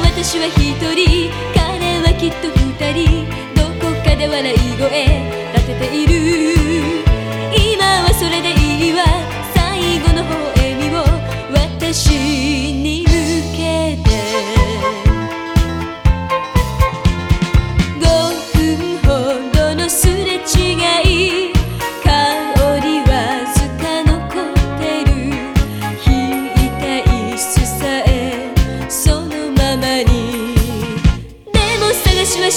私は一人。彼はきっと二人。どこかで笑い声立てている。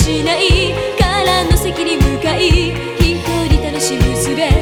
しない。空の席に向かい。一人楽しむ術。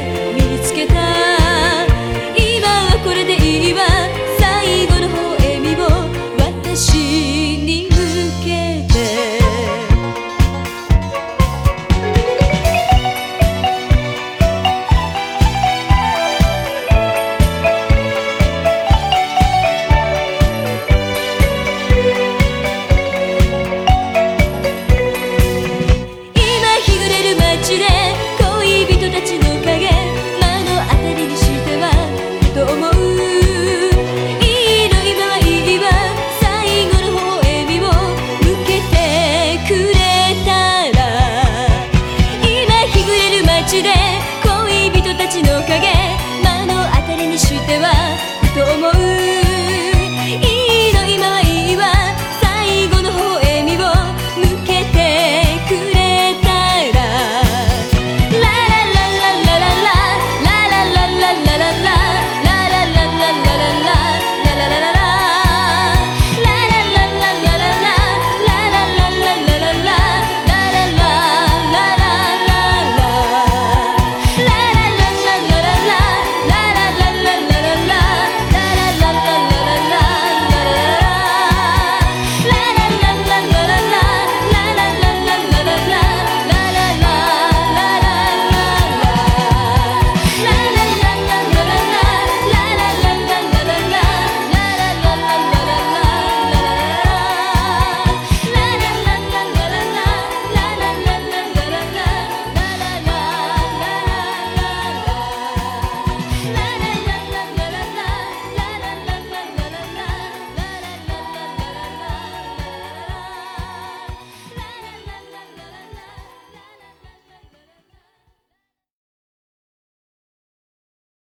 ては